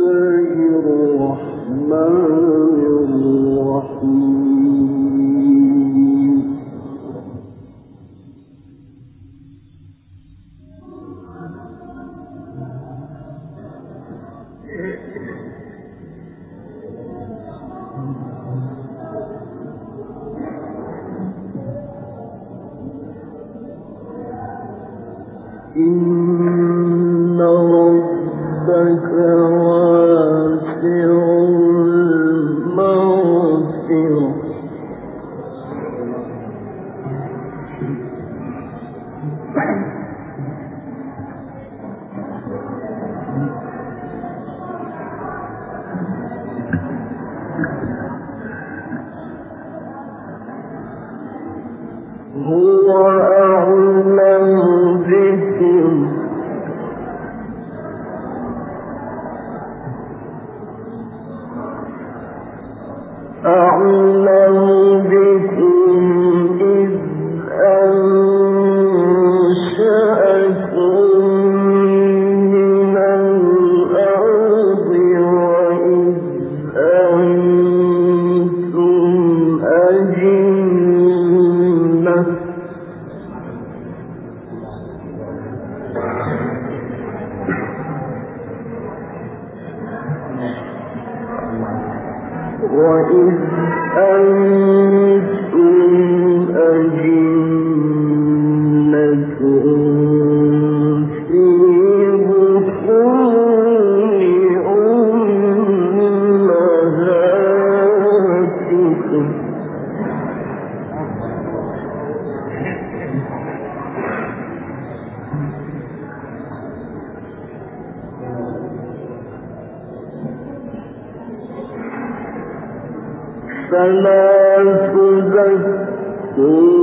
الله الرحمن الرحيم. فلا تزكوا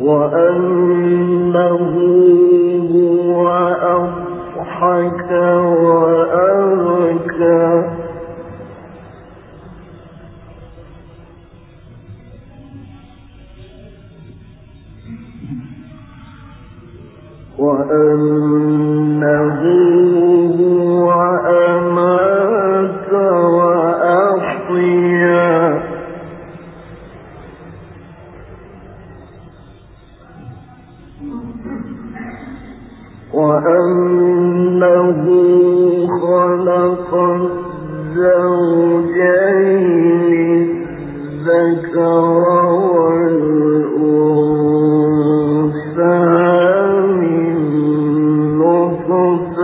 وأنه هو أضحك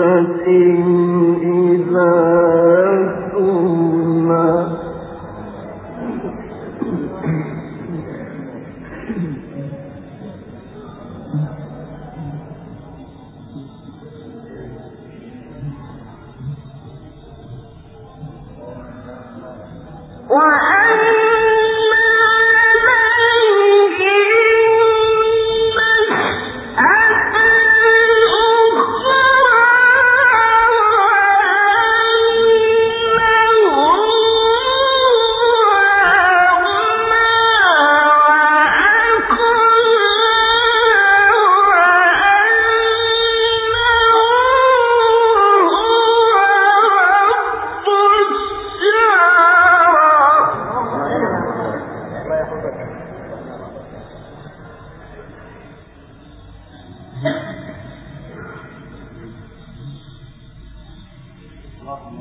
سَيِّئَاتٍ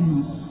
ہوں۔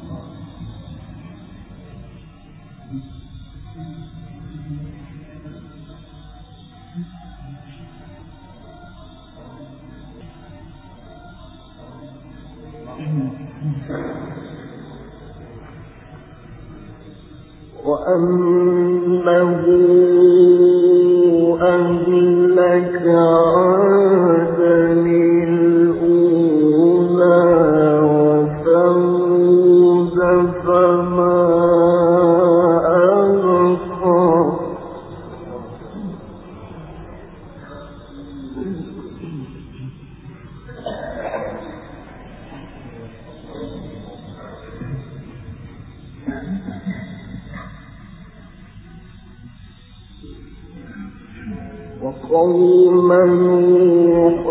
وقوم نوح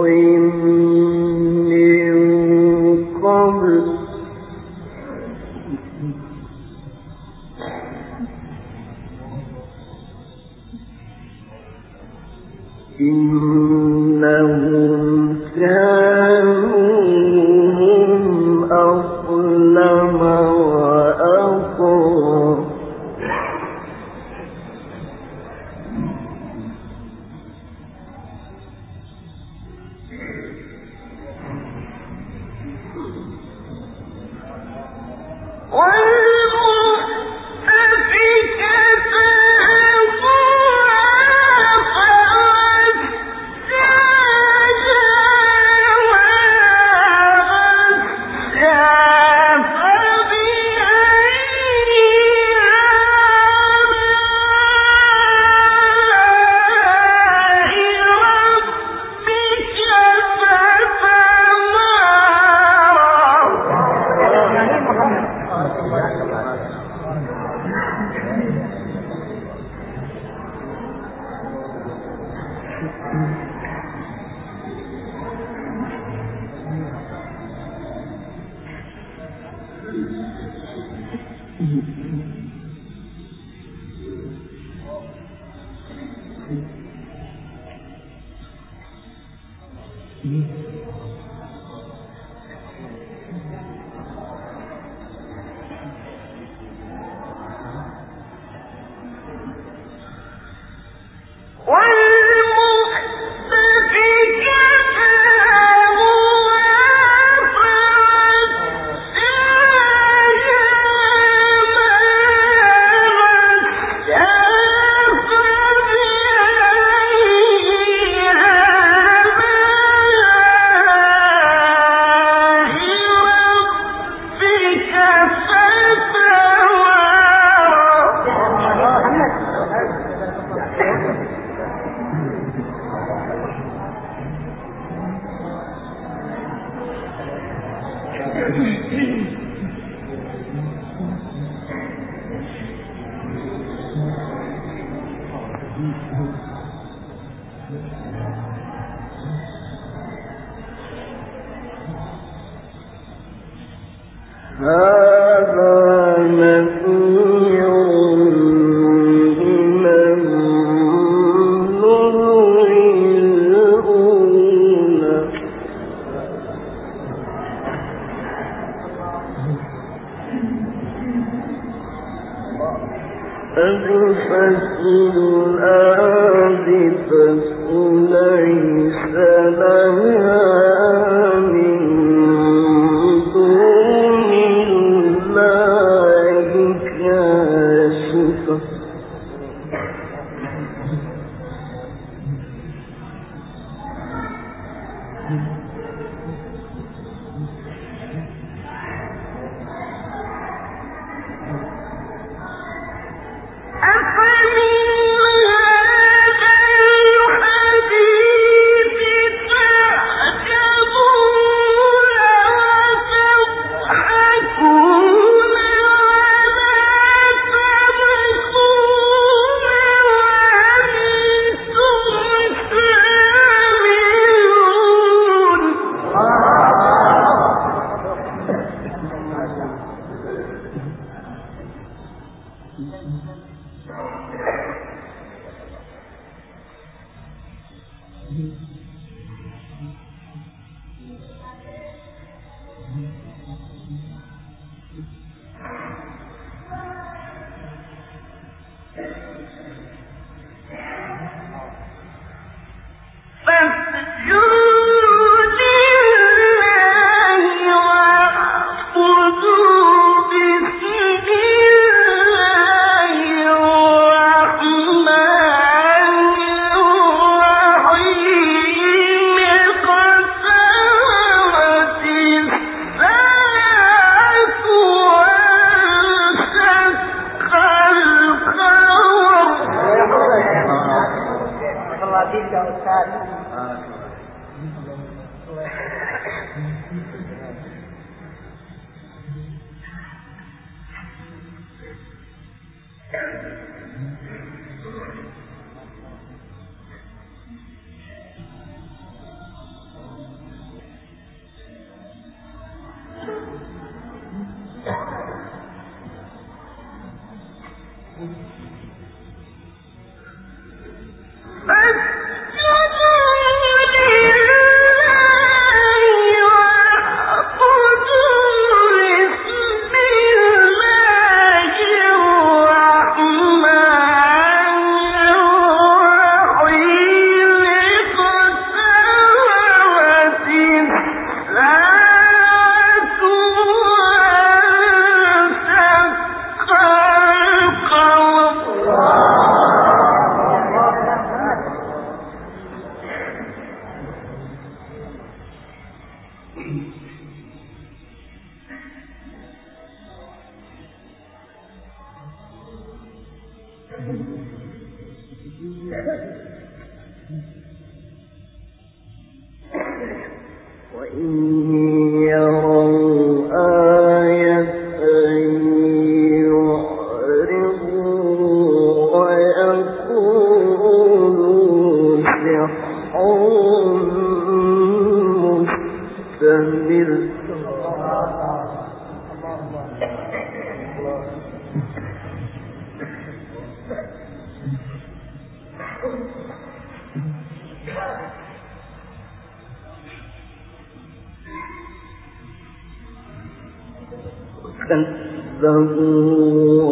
كذبوا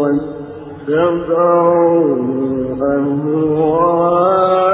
واتبعوا أهواءهم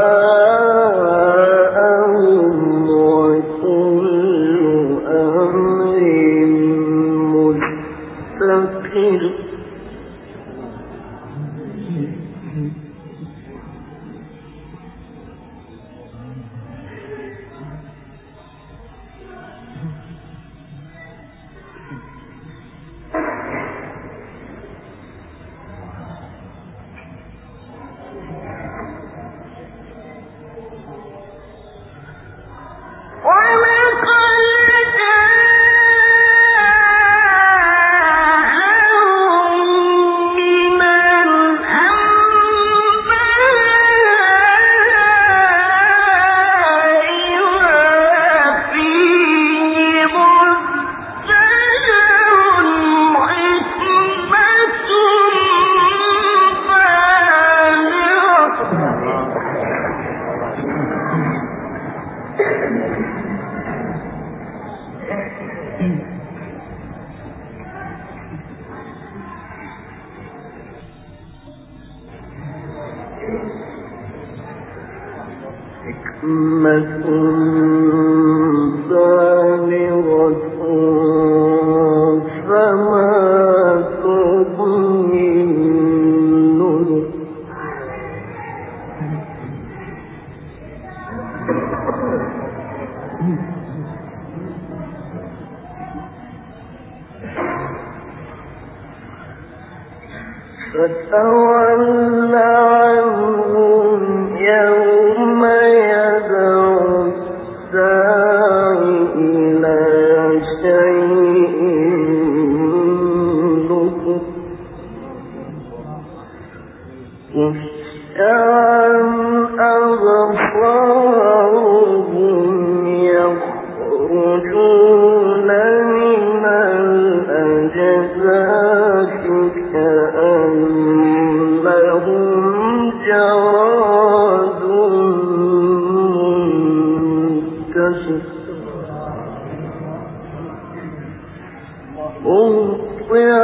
كذبت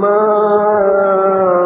مَا